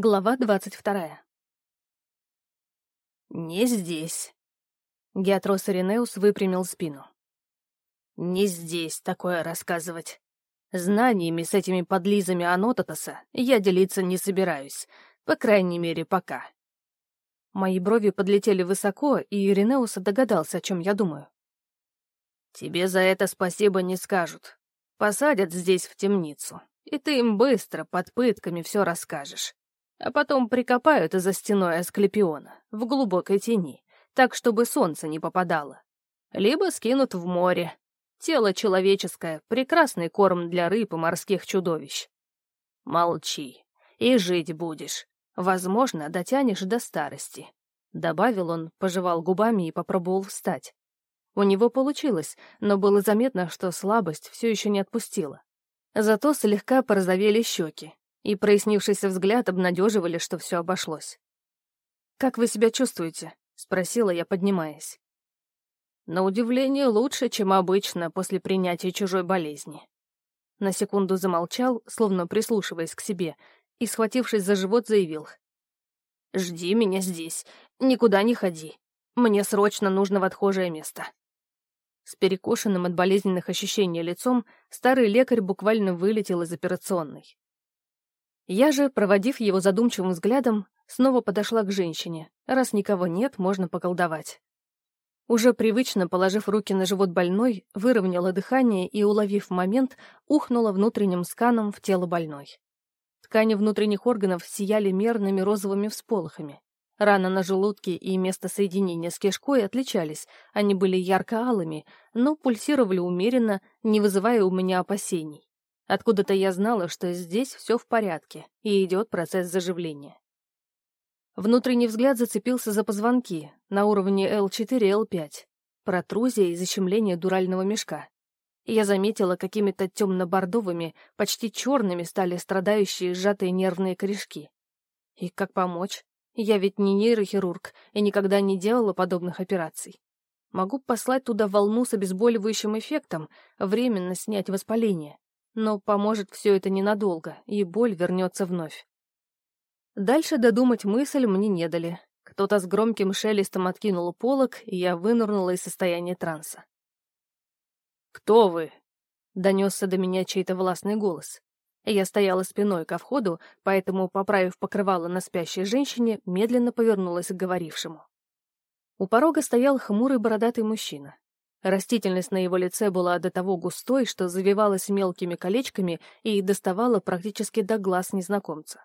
Глава двадцать вторая. «Не здесь», — Геатрос Иринеус выпрямил спину. «Не здесь такое рассказывать. Знаниями с этими подлизами Анототаса я делиться не собираюсь, по крайней мере, пока». Мои брови подлетели высоко, и Иринеус догадался, о чем я думаю. «Тебе за это спасибо не скажут. Посадят здесь в темницу, и ты им быстро, под пытками, все расскажешь а потом прикопают за стеной Асклепиона, в глубокой тени, так, чтобы солнце не попадало. Либо скинут в море. Тело человеческое — прекрасный корм для рыб и морских чудовищ. Молчи, и жить будешь. Возможно, дотянешь до старости. Добавил он, пожевал губами и попробовал встать. У него получилось, но было заметно, что слабость все еще не отпустила. Зато слегка порозовели щеки, и прояснившийся взгляд обнадеживали, что все обошлось. «Как вы себя чувствуете?» — спросила я, поднимаясь. «На удивление лучше, чем обычно после принятия чужой болезни». На секунду замолчал, словно прислушиваясь к себе, и, схватившись за живот, заявил. «Жди меня здесь, никуда не ходи. Мне срочно нужно в отхожее место». С перекошенным от болезненных ощущений лицом старый лекарь буквально вылетел из операционной. Я же, проводив его задумчивым взглядом, снова подошла к женщине. Раз никого нет, можно поколдовать. Уже привычно положив руки на живот больной, выровняла дыхание и, уловив момент, ухнула внутренним сканом в тело больной. Ткани внутренних органов сияли мерными розовыми всполохами. Рана на желудке и место соединения с кишкой отличались, они были ярко-алыми, но пульсировали умеренно, не вызывая у меня опасений. Откуда-то я знала, что здесь все в порядке, и идет процесс заживления. Внутренний взгляд зацепился за позвонки на уровне L4 и L5, протрузия и защемление дурального мешка. я заметила, какими-то темно-бордовыми, почти черными стали страдающие сжатые нервные корешки. И как помочь? Я ведь не нейрохирург и никогда не делала подобных операций. Могу послать туда волну с обезболивающим эффектом, временно снять воспаление но поможет все это ненадолго, и боль вернется вновь. Дальше додумать мысль мне не дали. Кто-то с громким шелестом откинул полог, и я вынырнула из состояния транса. «Кто вы?» — донесся до меня чей-то властный голос. Я стояла спиной ко входу, поэтому, поправив покрывало на спящей женщине, медленно повернулась к говорившему. У порога стоял хмурый бородатый мужчина. Растительность на его лице была до того густой, что завивалась мелкими колечками и доставала практически до глаз незнакомца.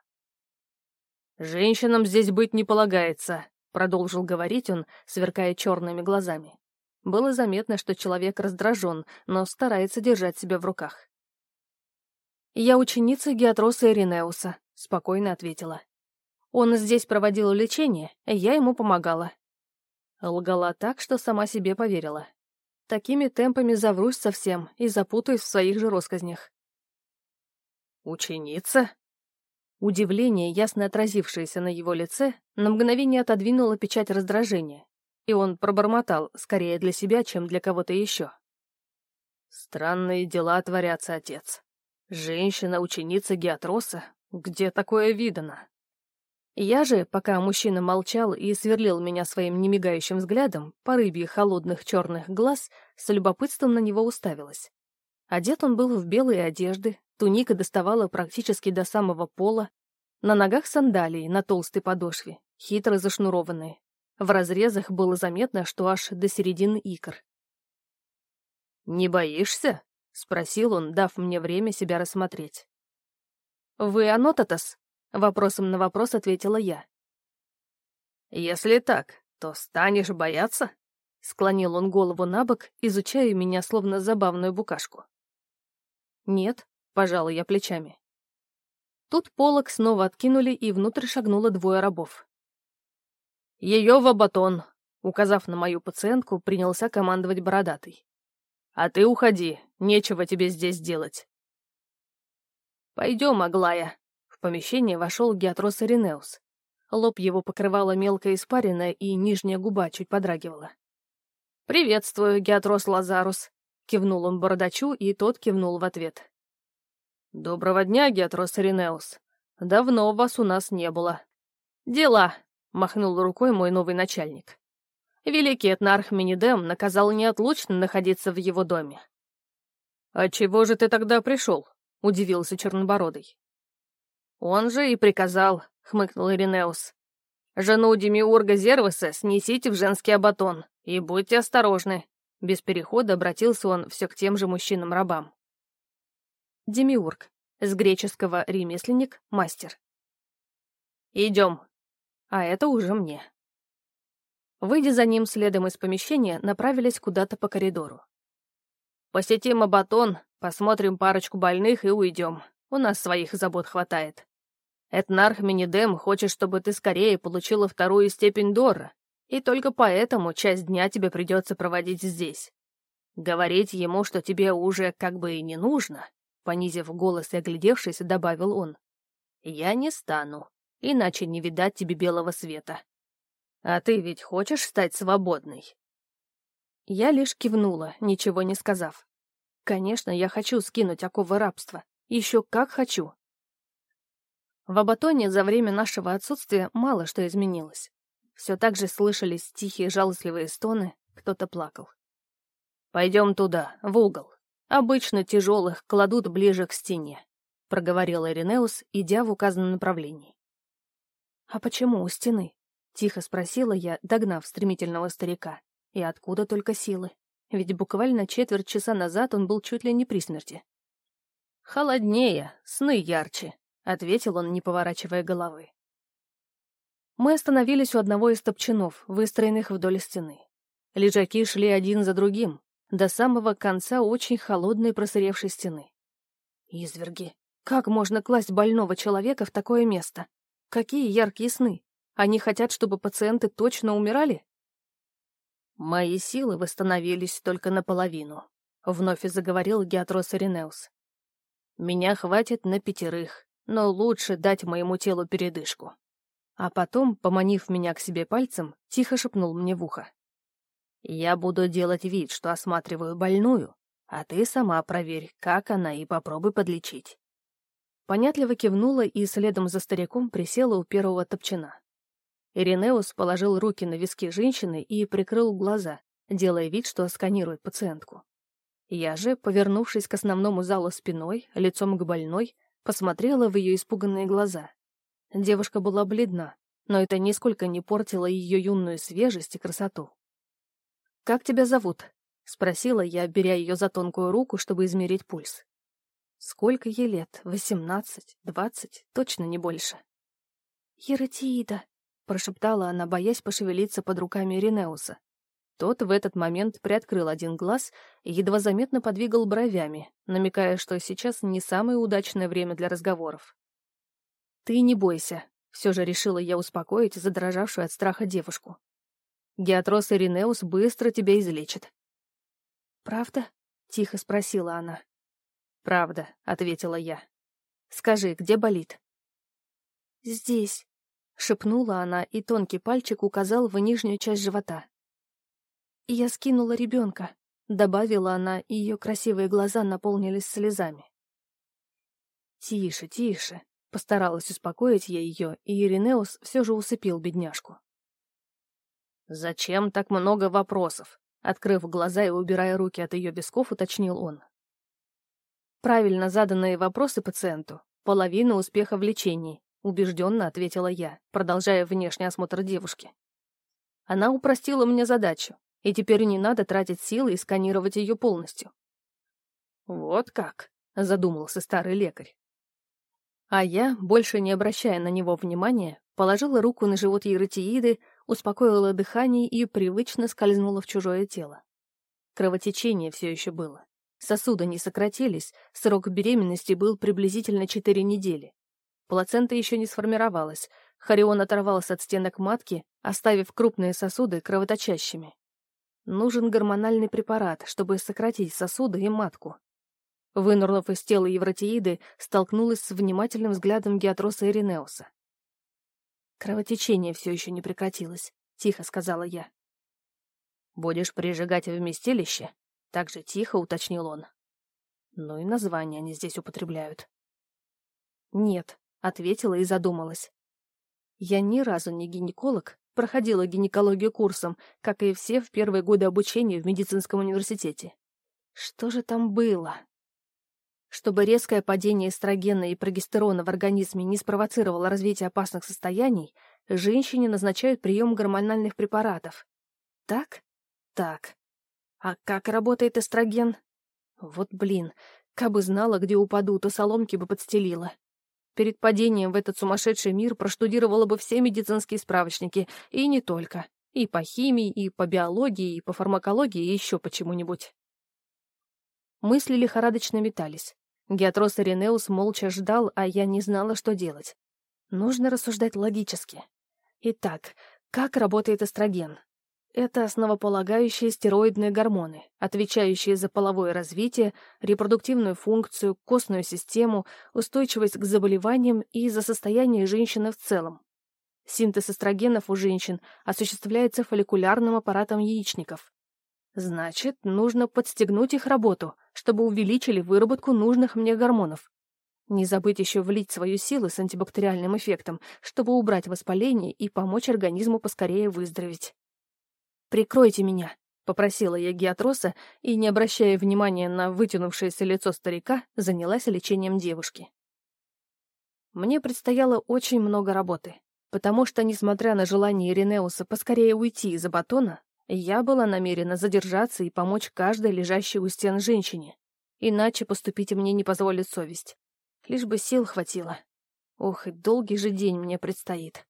«Женщинам здесь быть не полагается», — продолжил говорить он, сверкая черными глазами. Было заметно, что человек раздражен, но старается держать себя в руках. «Я ученица Геатроса Иринеуса», — спокойно ответила. «Он здесь проводил лечение, я ему помогала». Лгала так, что сама себе поверила. Такими темпами заврусь совсем и запутаюсь в своих же росказнях. «Ученица?» Удивление, ясно отразившееся на его лице, на мгновение отодвинуло печать раздражения, и он пробормотал, скорее для себя, чем для кого-то еще. «Странные дела творятся, отец. Женщина-ученица Геатроса? Где такое видано?» Я же, пока мужчина молчал и сверлил меня своим немигающим взглядом, по рыбье холодных черных глаз, с любопытством на него уставилась. Одет он был в белые одежды, туника доставала практически до самого пола, на ногах сандалии на толстой подошве, хитро зашнурованные. В разрезах было заметно, что аж до середины икр. «Не боишься?» — спросил он, дав мне время себя рассмотреть. «Вы Анотатас?» Вопросом на вопрос ответила я. «Если так, то станешь бояться?» Склонил он голову на бок, изучая меня словно забавную букашку. «Нет», — пожала я плечами. Тут полок снова откинули, и внутрь шагнуло двое рабов. «Ее в батон», — указав на мою пациентку, принялся командовать бородатый. «А ты уходи, нечего тебе здесь делать». «Пойдем, Аглая», помещение вошел Геатрос Иринеус. Лоб его покрывала мелкая испарина, и нижняя губа чуть подрагивала. «Приветствую, Геатрос Лазарус», — кивнул он бородачу, и тот кивнул в ответ. «Доброго дня, Геатрос Иринеус. Давно вас у нас не было». «Дела», — махнул рукой мой новый начальник. Великий этнарх Минидем наказал неотлучно находиться в его доме. «А чего же ты тогда пришел?» — удивился Чернобородый. «Он же и приказал», — хмыкнул Иринеус. «Жену Демиурга Зервеса снесите в женский абатон и будьте осторожны». Без перехода обратился он все к тем же мужчинам-рабам. Демиург. С греческого ремесленник, мастер. «Идем». А это уже мне. Выйдя за ним следом из помещения, направились куда-то по коридору. Посетим Абатон, посмотрим парочку больных и уйдем. У нас своих забот хватает. Этнарх Минидем хочет, чтобы ты скорее получила вторую степень Дора, и только поэтому часть дня тебе придется проводить здесь. Говорить ему, что тебе уже как бы и не нужно, понизив голос и оглядевшись, добавил он. Я не стану, иначе не видать тебе белого света. А ты ведь хочешь стать свободной? Я лишь кивнула, ничего не сказав. Конечно, я хочу скинуть оковы рабства. Еще как хочу. В Абатоне за время нашего отсутствия мало что изменилось. Все так же слышались тихие жалостливые стоны, кто-то плакал. «Пойдем туда, в угол. Обычно тяжелых кладут ближе к стене», — проговорил Иринеус, идя в указанном направлении. «А почему у стены?» — тихо спросила я, догнав стремительного старика. И откуда только силы? Ведь буквально четверть часа назад он был чуть ли не при смерти. «Холоднее, сны ярче», — ответил он, не поворачивая головы. Мы остановились у одного из топчанов, выстроенных вдоль стены. Лежаки шли один за другим, до самого конца очень холодной просыревшей стены. Изверги, как можно класть больного человека в такое место? Какие яркие сны! Они хотят, чтобы пациенты точно умирали? «Мои силы восстановились только наполовину», — вновь заговорил Геатрос Иринеус. «Меня хватит на пятерых, но лучше дать моему телу передышку». А потом, поманив меня к себе пальцем, тихо шепнул мне в ухо. «Я буду делать вид, что осматриваю больную, а ты сама проверь, как она, и попробуй подлечить». Понятливо кивнула и следом за стариком присела у первого топчана. Иринеус положил руки на виски женщины и прикрыл глаза, делая вид, что сканирует пациентку. Я же, повернувшись к основному залу спиной, лицом к больной, посмотрела в ее испуганные глаза. Девушка была бледна, но это нисколько не портило ее юную свежесть и красоту. «Как тебя зовут?» — спросила я, беря ее за тонкую руку, чтобы измерить пульс. Сколько ей лет? Восемнадцать? Двадцать? Точно не больше. «Ератиида», — прошептала она, боясь пошевелиться под руками Ренеуса. Тот в этот момент приоткрыл один глаз и едва заметно подвигал бровями, намекая, что сейчас не самое удачное время для разговоров. «Ты не бойся», — все же решила я успокоить задрожавшую от страха девушку. «Геатрос Иринеус быстро тебя излечит». «Правда?» — тихо спросила она. «Правда», — ответила я. «Скажи, где болит?» «Здесь», — шепнула она, и тонкий пальчик указал в нижнюю часть живота. «Я скинула ребенка», — добавила она, и ее красивые глаза наполнились слезами. «Тише, тише», — постаралась успокоить я ее, и Иринеус все же усыпил бедняжку. «Зачем так много вопросов?» Открыв глаза и убирая руки от ее висков, уточнил он. Правильно заданные вопросы пациенту — половина успеха в лечении, убежденно ответила я, продолжая внешний осмотр девушки. Она упростила мне задачу, и теперь не надо тратить силы и сканировать ее полностью. Вот как, задумался старый лекарь. А я, больше не обращая на него внимания, положила руку на живот Ератииды, успокоила дыхание и привычно скользнула в чужое тело. Кровотечение все еще было. Сосуды не сократились, срок беременности был приблизительно 4 недели. Плацента еще не сформировалась. Харион оторвался от стенок матки, оставив крупные сосуды кровоточащими. Нужен гормональный препарат, чтобы сократить сосуды и матку. Вынырнув из тела Евротииды, столкнулась с внимательным взглядом Геатроса Иринеуса. «Кровотечение все еще не прекратилось», — тихо сказала я. «Будешь прижигать вместилище?» — так же тихо уточнил он. Ну и название они здесь употребляют. «Нет», ответила и задумалась. Я ни разу не гинеколог, проходила гинекологию курсом, как и все в первые годы обучения в медицинском университете. Что же там было? Чтобы резкое падение эстрогена и прогестерона в организме не спровоцировало развитие опасных состояний, женщине назначают прием гормональных препаратов. Так? Так. А как работает эстроген? Вот блин, кабы знала, где упаду, то соломки бы подстелила. Перед падением в этот сумасшедший мир проштудировала бы все медицинские справочники, и не только. И по химии, и по биологии, и по фармакологии, и еще почему-нибудь. Мысли лихорадочно метались. Геатрос Иринеус молча ждал, а я не знала, что делать. Нужно рассуждать логически. Итак, как работает эстроген? Это основополагающие стероидные гормоны, отвечающие за половое развитие, репродуктивную функцию, костную систему, устойчивость к заболеваниям и за состояние женщины в целом. Синтез эстрогенов у женщин осуществляется фолликулярным аппаратом яичников. Значит, нужно подстегнуть их работу, чтобы увеличили выработку нужных мне гормонов. Не забыть еще влить свою силу с антибактериальным эффектом, чтобы убрать воспаление и помочь организму поскорее выздороветь. «Прикройте меня», — попросила я Геатроса и, не обращая внимания на вытянувшееся лицо старика, занялась лечением девушки. Мне предстояло очень много работы, потому что, несмотря на желание Иринеуса поскорее уйти из-за батона, я была намерена задержаться и помочь каждой лежащей у стен женщине. Иначе поступить мне не позволит совесть. Лишь бы сил хватило. Ох, и долгий же день мне предстоит.